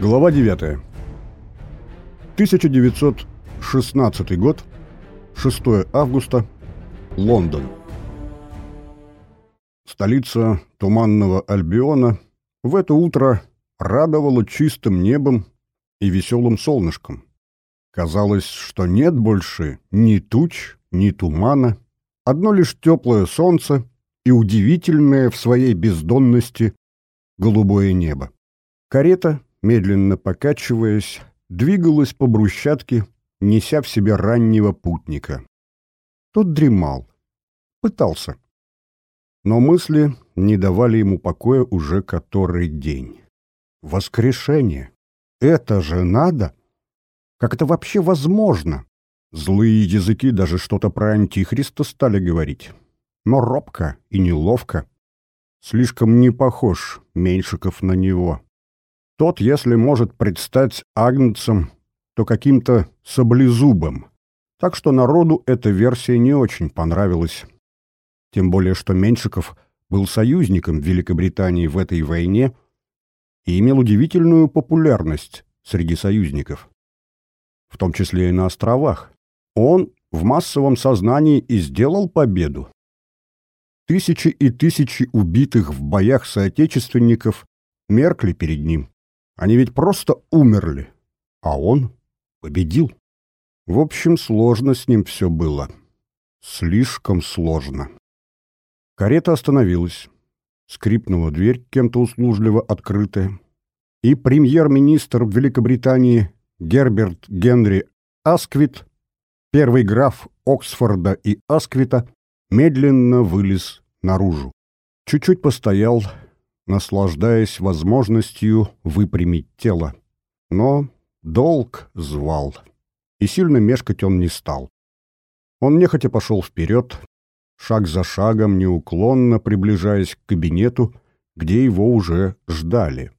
Глава 9. 1916 год. 6 августа. Лондон. Столица Туманного Альбиона в это утро радовала чистым небом и веселым солнышком. Казалось, что нет больше ни туч, ни тумана, одно лишь теплое солнце и удивительное в своей бездонности голубое небо. Карета, медленно покачиваясь, двигалась по брусчатке, неся в себе раннего путника. Тот дремал, пытался. Но мысли не давали ему покоя уже который день. Воскрешение! Это же надо! Как это вообще возможно? Злые языки даже что-то про Антихриста стали говорить. Но робко и неловко. Слишком не похож Меньшиков на него. Тот, если может предстать агнцем, то каким-то саблезубым. Так что народу эта версия не очень понравилась. Тем более, что Меньшиков был союзником Великобритании в этой войне и имел удивительную популярность среди союзников. В том числе и на островах. Он в массовом сознании и сделал победу. Тысячи и тысячи убитых в боях соотечественников меркли перед ним. Они ведь просто умерли, а он победил. В общем, сложно с ним все было. Слишком сложно. Карета остановилась. Скрипнула дверь, кем-то услужливо открытая. И премьер-министр Великобритании Герберт Генри Асквит, первый граф Оксфорда и Асквита, медленно вылез наружу. Чуть-чуть постоял, наслаждаясь возможностью выпрямить тело. Но долг звал, и сильно мешкать он не стал. Он нехотя пошел вперед, шаг за шагом, неуклонно приближаясь к кабинету, где его уже ждали.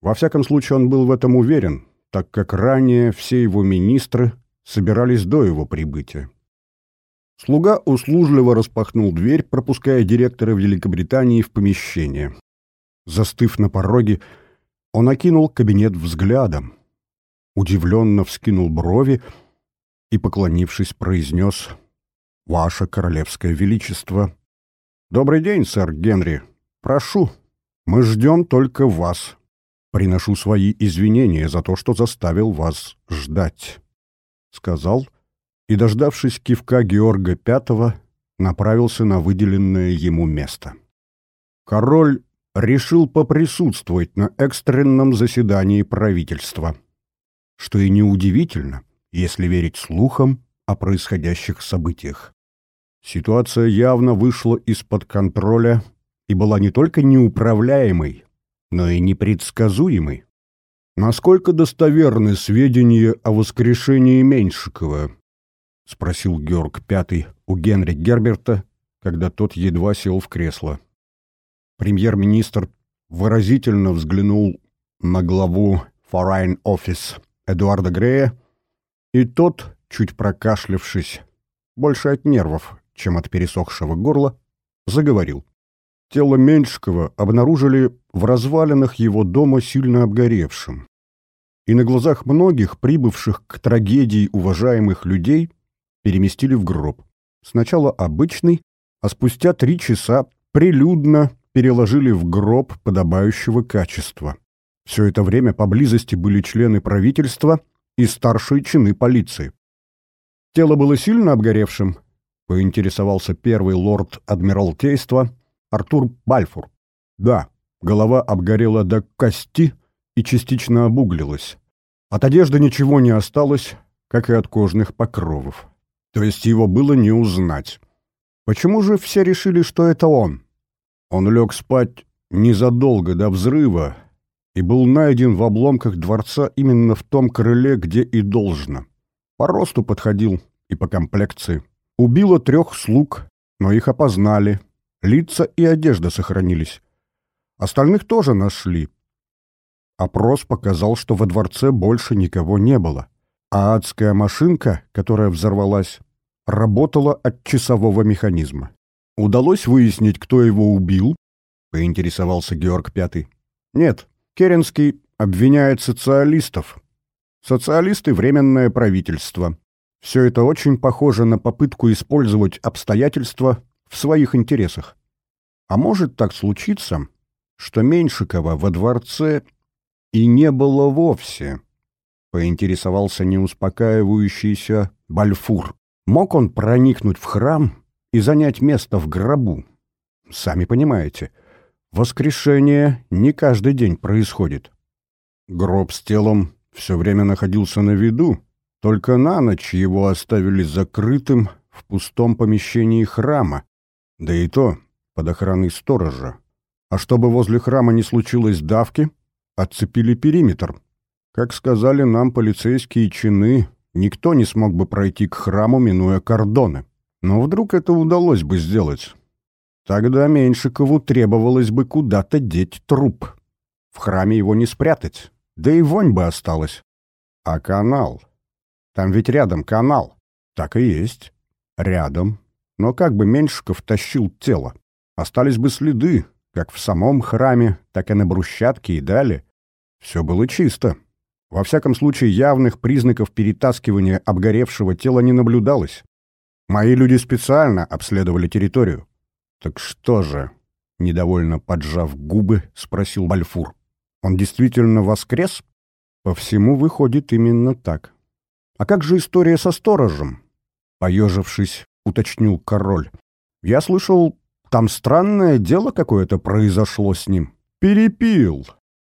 Во всяком случае, он был в этом уверен, так как ранее все его министры собирались до его прибытия. Слуга услужливо распахнул дверь, пропуская директора Великобритании в помещение. Застыв на пороге, он окинул кабинет взглядом, удивленно вскинул брови и, поклонившись, произнес «Ваше Королевское Величество». «Добрый день, сэр Генри. Прошу, мы ждем только вас. Приношу свои извинения за то, что заставил вас ждать», — сказал, и, дождавшись кивка Георга V, направился на выделенное ему место. Король решил поприсутствовать на экстренном заседании правительства. Что и неудивительно, если верить слухам о происходящих событиях. Ситуация явно вышла из-под контроля и была не только неуправляемой, но и непредсказуемой. «Насколько достоверны сведения о воскрешении Меньшикова?» — спросил Георг Пятый у Генри Герберта, когда тот едва сел в кресло. Премьер-министр выразительно взглянул на главу Foreign Office Эдуарда Грея, и тот, чуть прокашлявшись, больше от нервов, чем от пересохшего горла, заговорил. Тело Меньшикова обнаружили в развалинах его дома сильно обгоревшим. И на глазах многих, прибывших к трагедии уважаемых людей, переместили в гроб. Сначала обычный, а спустя три часа прилюдно переложили в гроб подобающего качества. Все это время поблизости были члены правительства и старшие чины полиции. Тело было сильно обгоревшим, поинтересовался первый лорд Адмиралтейства Артур Бальфур. Да, голова обгорела до кости и частично обуглилась. От одежды ничего не осталось, как и от кожных покровов. То есть его было не узнать. Почему же все решили, что это он? Он лег спать незадолго до взрыва и был найден в обломках дворца именно в том крыле, где и должно. По росту подходил и по комплекции. Убило трех слуг, но их опознали. Лица и одежда сохранились. Остальных тоже нашли. Опрос показал, что во дворце больше никого не было. А адская машинка, которая взорвалась, работала от часового механизма. Удалось выяснить, кто его убил? Поинтересовался Георг Пятый. Нет, Керенский обвиняет социалистов. Социалисты — временное правительство. Все это очень похоже на попытку использовать обстоятельства в своих интересах. А может так случиться, что Меньшикова во дворце и не было вовсе, поинтересовался неуспокаивающийся Бальфур. Мог он проникнуть в храм и занять место в гробу? Сами понимаете, воскрешение не каждый день происходит. Гроб с телом все время находился на виду, только на ночь его оставили закрытым в пустом помещении храма, да и то под охраной сторожа. А чтобы возле храма не случилось давки, отцепили периметр. Как сказали нам полицейские чины, никто не смог бы пройти к храму, минуя кордоны. Но вдруг это удалось бы сделать? Тогда Меньшикову требовалось бы куда-то деть труп. В храме его не спрятать, да и вонь бы осталась. А канал? Там ведь рядом канал. Так и есть. Рядом. Но как бы Меньшиков тащил тело? Остались бы следы, как в самом храме, так и на брусчатке и далее. Все было чисто. Во всяком случае, явных признаков перетаскивания обгоревшего тела не наблюдалось. Мои люди специально обследовали территорию. «Так что же?» — недовольно поджав губы, спросил Бальфур. «Он действительно воскрес?» «По всему выходит именно так. «А как же история со сторожем?» Поежившись, уточнил король. «Я слышал, там странное дело какое-то произошло с ним. Перепил.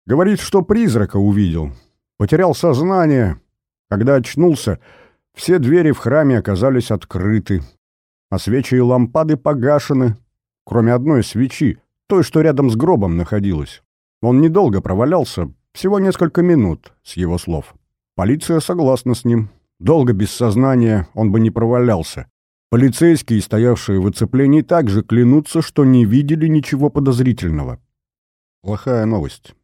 Говорит, что призрака увидел. Потерял сознание. Когда очнулся, все двери в храме оказались открыты, а свечи и лампады погашены, кроме одной свечи, той, что рядом с гробом находилась. Он недолго провалялся, всего несколько минут, с его слов. Полиция согласна с ним. Долго без сознания он бы не провалялся. Полицейские, стоявшие в оцеплении, также клянутся, что не видели ничего подозрительного. Плохая новость.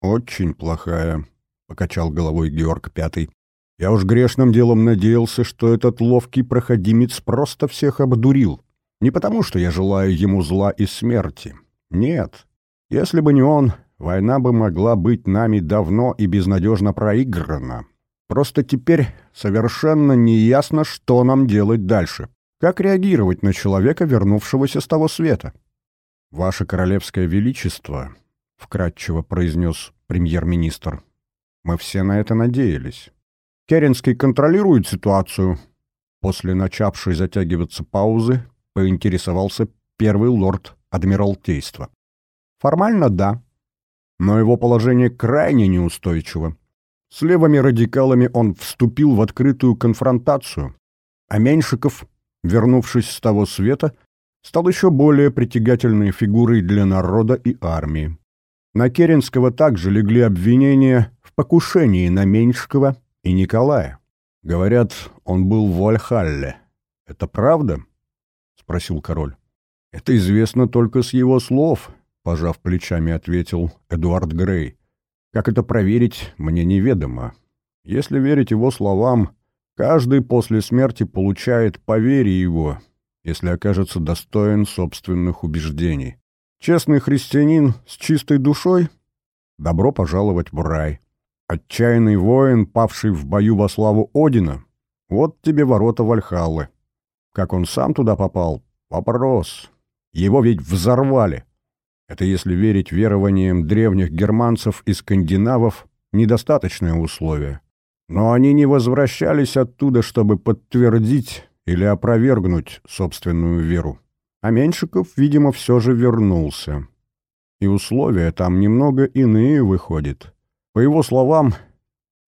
Очень плохая, — покачал головой Георг Пятый. Я уж грешным делом надеялся, что этот ловкий проходимец просто всех обдурил. Не потому, что я желаю ему зла и смерти. Нет. Если бы не он, война бы могла быть нами давно и безнадежно проиграна. Просто теперь совершенно неясно, что нам делать дальше. Как реагировать на человека, вернувшегося с того света? «Ваше Королевское Величество», — вкратчиво произнес премьер-министр, — «мы все на это надеялись. Керенский контролирует ситуацию». После начавшей затягиваться паузы поинтересовался первый лорд Адмиралтейства. «Формально, да. Но его положение крайне неустойчиво. С левыми радикалами он вступил в открытую конфронтацию, а Меньшиков, вернувшись с того света, стал еще более притягательной фигурой для народа и армии. На Керенского также легли обвинения в покушении на Меньшикова и Николая. Говорят, он был в Вальхалле. Это правда? спросил король. Это известно только с его слов, пожав плечами, ответил Эдуард Грей. Как это проверить, мне неведомо. Если верить его словам, каждый после смерти получает по вере его, если окажется достоин собственных убеждений. Честный христианин с чистой душой — добро пожаловать в рай. Отчаянный воин, павший в бою во славу Одина — вот тебе ворота Вальхаллы. Как он сам туда попал — вопрос. Его ведь взорвали. Это, если верить верованиям древних германцев и скандинавов, недостаточное условие. Но они не возвращались оттуда, чтобы подтвердить или опровергнуть собственную веру. А Меньшиков, видимо, все же вернулся. И условия там немного иные выходят. По его словам,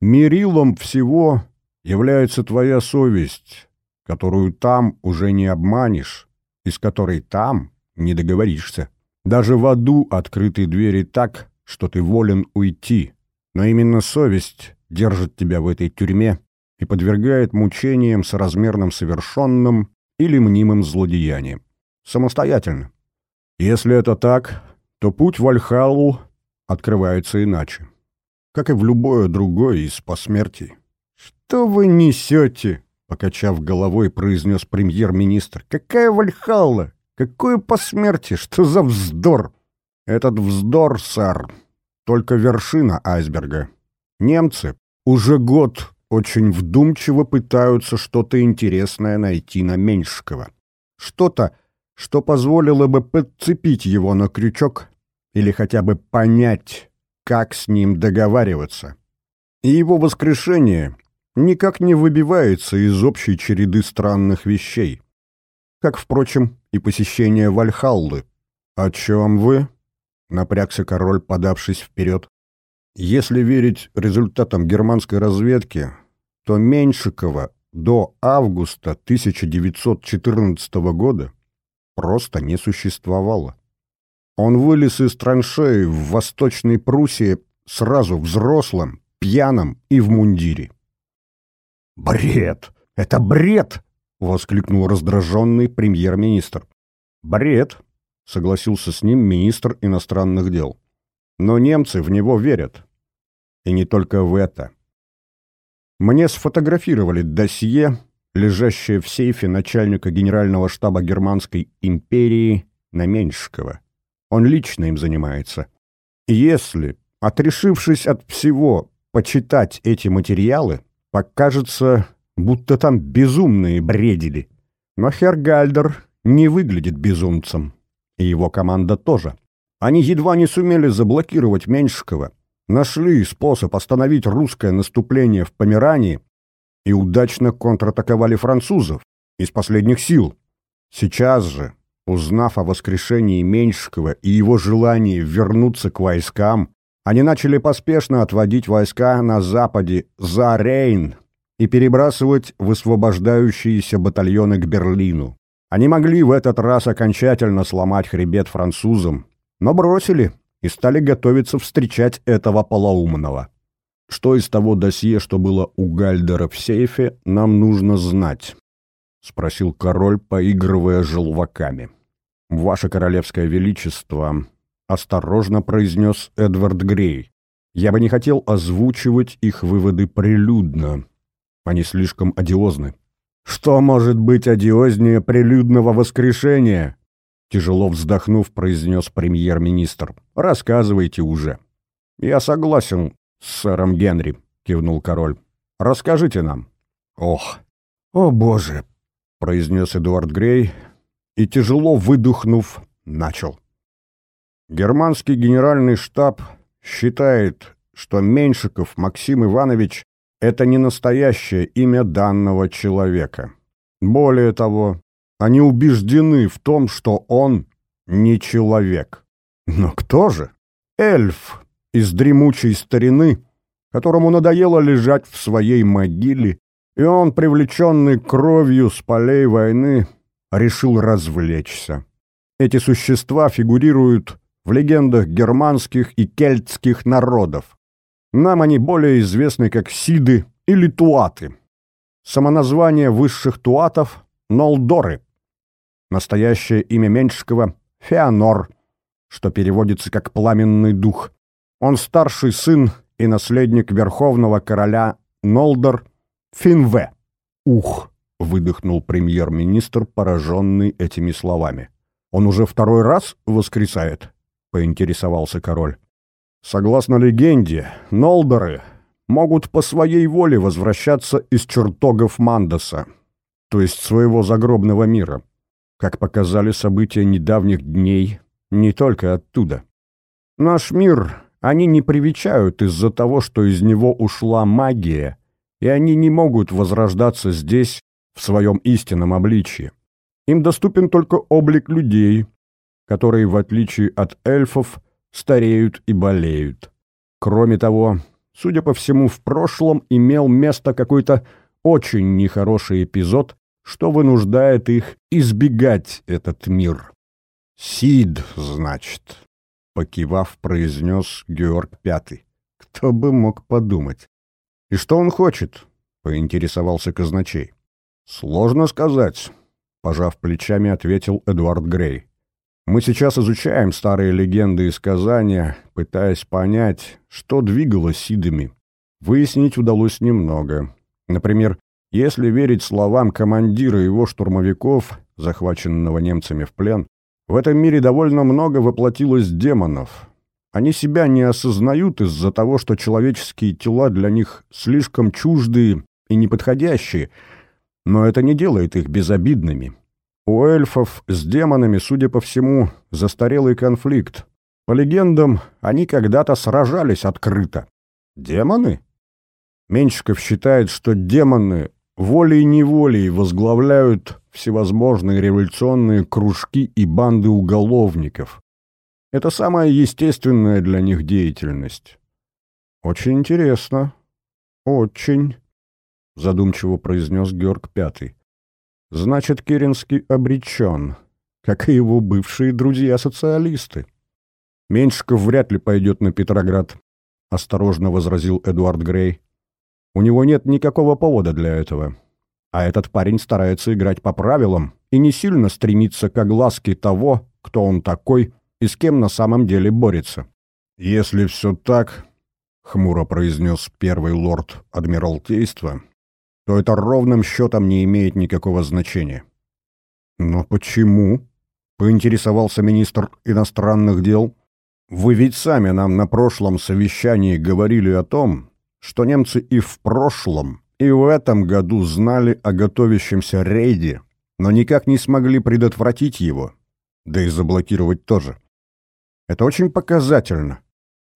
мерилом всего является твоя совесть, которую там уже не обманешь, и с которой там не договоришься. Даже в аду открыты двери так, что ты волен уйти. Но именно совесть держит тебя в этой тюрьме и подвергает мучениям соразмерным совершенным или мнимым злодеянием. Самостоятельно. Если это так, то путь в Альхалу открывается иначе. Как и в любое другое из посмертий. «Что вы несете?» — покачав головой, произнес премьер-министр. «Какая Вальхалла? Какое посмертие? Что за вздор? Этот вздор, сэр, только вершина айсберга. Немцы уже год очень вдумчиво пытаются что-то интересное найти на Меньшикова. Что-то, что позволило бы подцепить его на крючок или хотя бы понять, как с ним договариваться. И его воскрешение никак не выбивается из общей череды странных вещей. Как, впрочем, и посещение Вальхаллы. «О чем вы?» — напрягся король, подавшись вперед. Если верить результатам германской разведки, то Меньшикова до августа 1914 года просто не существовало. Он вылез из траншеи в Восточной Пруссии сразу взрослым, пьяным и в мундире. «Бред! Это бред!» — воскликнул раздраженный премьер-министр. «Бред!» — согласился с ним министр иностранных дел. «Но немцы в него верят. И не только в это. Мне сфотографировали досье, лежащее в сейфе начальника генерального штаба Германской империи на Меньшикова. Он лично им занимается. Если, отрешившись от всего, почитать эти материалы, покажется, будто там безумные бредили. Но Хергальдер не выглядит безумцем. И его команда тоже. Они едва не сумели заблокировать Меньшикова, нашли способ остановить русское наступление в Померании и удачно контратаковали французов из последних сил. Сейчас же, узнав о воскрешении Меньшикова и его желании вернуться к войскам, они начали поспешно отводить войска на западе за Рейн и перебрасывать высвобождающиеся батальоны к Берлину. Они могли в этот раз окончательно сломать хребет французам, но бросили и стали готовиться встречать этого полоумного. Что из того досье, что было у Гальдера в сейфе, нам нужно знать? — спросил король, поигрывая желваками. — Ваше королевское величество, — осторожно произнес Эдвард Грей, — я бы не хотел озвучивать их выводы прилюдно. Они слишком одиозны. — Что может быть одиознее прилюдного воскрешения? Тяжело вздохнув, произнес премьер-министр. «Рассказывайте уже». «Я согласен с сэром Генри», — кивнул король. «Расскажите нам». «Ох, о боже», — произнес Эдуард Грей и, тяжело выдохнув, начал. Германский генеральный штаб считает, что Меньшиков Максим Иванович — это не настоящее имя данного человека. Более того, они убеждены в том, что он не человек. Но кто же? Эльф из дремучей старины, которому надоело лежать в своей могиле, и он, привлеченный кровью с полей войны, решил развлечься. Эти существа фигурируют в легендах германских и кельтских народов. Нам они более известны как сиды или туаты. Самоназвание высших туатов — нолдоры — Настоящее имя Меньшикова — Феонор, что переводится как «пламенный дух». Он старший сын и наследник верховного короля Нолдор Финве. «Ух!» — выдохнул премьер-министр, пораженный этими словами. «Он уже второй раз воскресает?» — поинтересовался король. «Согласно легенде, Нолдоры могут по своей воле возвращаться из чертогов Мандоса, то есть своего загробного мира. Как показали события недавних дней, не только оттуда. Наш мир они не привечают из-за того, что из него ушла магия, и они не могут возрождаться здесь в своем истинном обличье. Им доступен только облик людей, которые, в отличие от эльфов, стареют и болеют. Кроме того, судя по всему, в прошлом имел место какой-то очень нехороший эпизод, что вынуждает их избегать этот мир. «Сид, значит», — покивав, произнес Георг Пятый. «Кто бы мог подумать?» «И что он хочет?» — поинтересовался казначей. «Сложно сказать», — пожав плечами, ответил Эдуард Грей. «Мы сейчас изучаем старые легенды и сказания, пытаясь понять, что двигало Сидами. Выяснить удалось немного. Например, если верить словам командира его штурмовиков, захваченного немцами в плен, в этом мире довольно много воплотилось демонов. Они себя не осознают из-за того, что человеческие тела для них слишком чуждые и неподходящие, но это не делает их безобидными. У эльфов с демонами, судя по всему, застарелый конфликт. По легендам, они когда-то сражались открыто. Демоны? Меньшиков считает, что демоны волей-неволей возглавляют всевозможные революционные кружки и банды уголовников. Это самая естественная для них деятельность. Очень интересно. Очень, задумчиво произнес Георг Пятый. Значит, Керенский обречен, как и его бывшие друзья-социалисты. Меньшиков вряд ли пойдет на Петроград, осторожно возразил Эдуард Грей. У него нет никакого повода для этого. А этот парень старается играть по правилам и не сильно стремится к огласке того, кто он такой и с кем на самом деле борется. «Если все так», — хмуро произнес первый лорд Адмиралтейства, то это ровным счетом не имеет никакого значения. «Но почему?» — поинтересовался министр иностранных дел. «Вы ведь сами нам на прошлом совещании говорили о том, что немцы и в прошлом, и в этом году знали о готовящемся рейде, но никак не смогли предотвратить его, да и заблокировать тоже. Это очень показательно.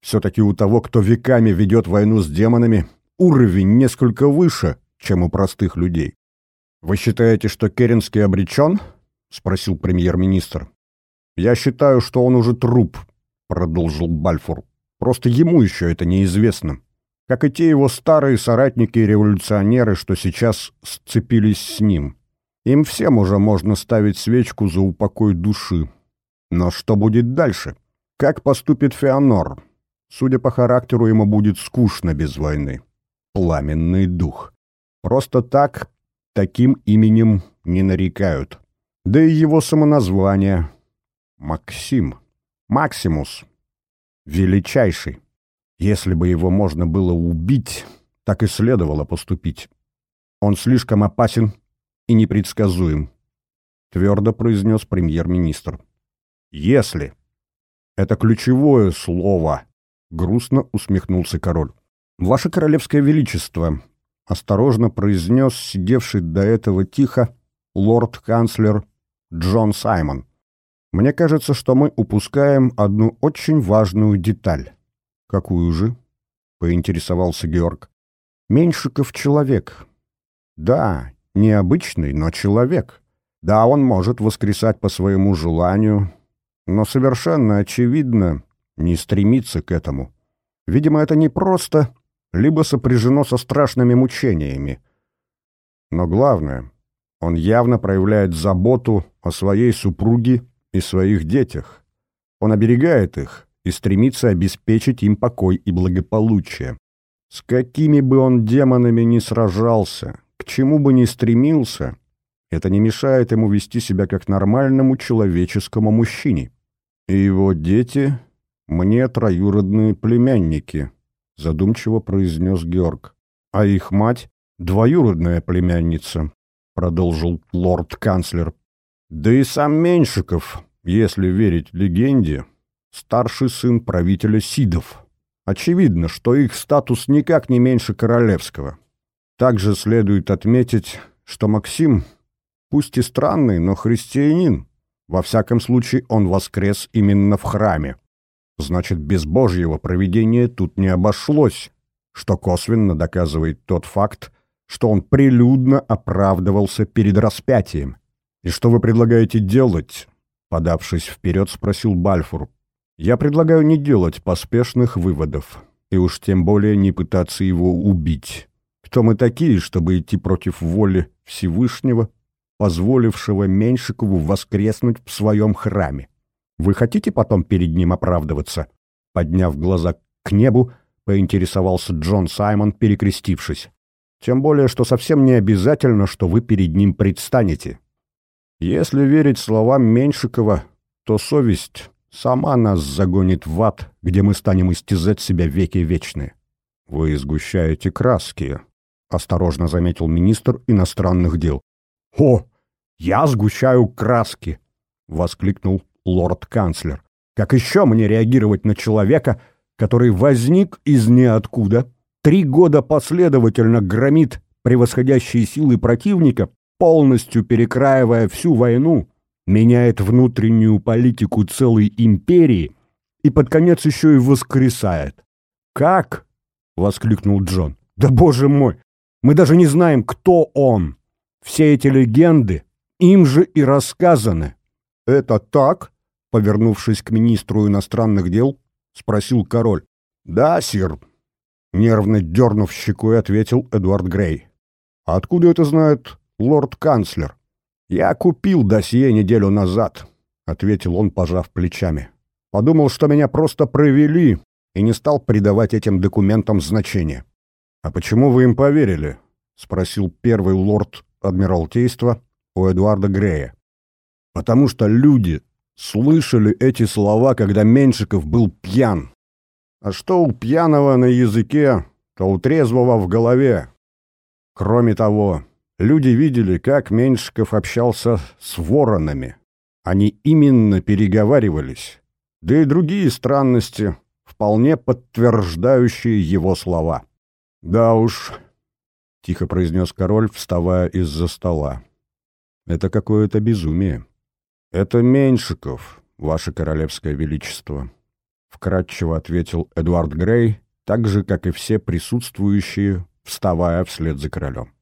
Все-таки у того, кто веками ведет войну с демонами, уровень несколько выше, чем у простых людей. «Вы считаете, что Керенский обречен?» — спросил премьер-министр. «Я считаю, что он уже труп», — продолжил Бальфур. «Просто ему еще это неизвестно. Как и те его старые соратники и революционеры, что сейчас сцепились с ним. Им всем уже можно ставить свечку за упокой души. Но что будет дальше? Как поступит Феонор? Судя по характеру, ему будет скучно без войны. Пламенный дух. Просто так таким именем не нарекают. Да и его самоназвание — Максим. Максимус. Величайший. Если бы его можно было убить, так и следовало поступить. Он слишком опасен и непредсказуем, твердо произнес премьер-министр. Если. Это ключевое слово, грустно усмехнулся король. Ваше королевское величество, осторожно произнес сидевший до этого тихо лорд-канцлер Джон Саймон. Мне кажется, что мы упускаем одну очень важную деталь. Какую же? поинтересовался Георг. Меньшиков человек. Да, необычный, но человек. Да, он может воскресать по своему желанию, но совершенно очевидно не стремится к этому. Видимо, это не просто, либо сопряжено со страшными мучениями. Но главное, он явно проявляет заботу о своей супруге и своих детях. Он оберегает их и стремится обеспечить им покой и благополучие. С какими бы он демонами ни сражался, к чему бы ни стремился, это не мешает ему вести себя как нормальному человеческому мужчине. И его дети мне троюродные племянники, задумчиво произнес Георг. А их мать — двоюродная племянница, продолжил лорд-канцлер. Да и сам Меньшиков, если верить легенде, старший сын правителя Сидов. Очевидно, что их статус никак не меньше королевского. Также следует отметить, что Максим, пусть и странный, но христианин. Во всяком случае, он воскрес именно в храме. Значит, без Божьего провидения тут не обошлось, что косвенно доказывает тот факт, что он прилюдно оправдывался перед распятием. «И что вы предлагаете делать?» Подавшись вперед, спросил Бальфур. «Я предлагаю не делать поспешных выводов, и уж тем более не пытаться его убить». Кто мы такие, чтобы идти против воли Всевышнего, позволившего Меньшикову воскреснуть в своем храме? Вы хотите потом перед ним оправдываться?» Подняв глаза к небу, поинтересовался Джон Саймон, перекрестившись. «Тем более, что совсем не обязательно, что вы перед ним предстанете. Если верить словам Меньшикова, то совесть сама нас загонит в ад, где мы станем истязать себя веки вечные. Вы сгущаете краски, — осторожно заметил министр иностранных дел. «О, я сгущаю краски!» — воскликнул лорд-канцлер. Как еще мне реагировать на человека, который возник из ниоткуда, три года последовательно громит превосходящие силы противника, полностью перекраивая всю войну, меняет внутреннюю политику целой империи и под конец еще и воскресает. «Как?» — воскликнул Джон. «Да боже мой! Мы даже не знаем, кто он! Все эти легенды им же и рассказаны!» «Это так?» — повернувшись к министру иностранных дел, спросил король. «Да, сир», — нервно дернув щекой, ответил Эдуард Грей. «А откуда это знает лорд-канцлер?» «Я купил досье неделю назад», — ответил он, пожав плечами. «Подумал, что меня просто провели, и не стал придавать этим документам значения». «А почему вы им поверили?» — спросил первый лорд Адмиралтейства у Эдуарда Грея. «Потому что люди слышали эти слова, когда Меншиков был пьян. А что у пьяного на языке, то у трезвого в голове. Кроме того, люди видели, как Меншиков общался с воронами. Они именно переговаривались. Да и другие странности, вполне подтверждающие его слова. «Да уж», — тихо произнес король, вставая из-за стола. «Это какое-то безумие. Это Меньшиков, ваше королевское величество», — вкратчиво ответил Эдуард Грей, так же, как и все присутствующие, вставая вслед за королем.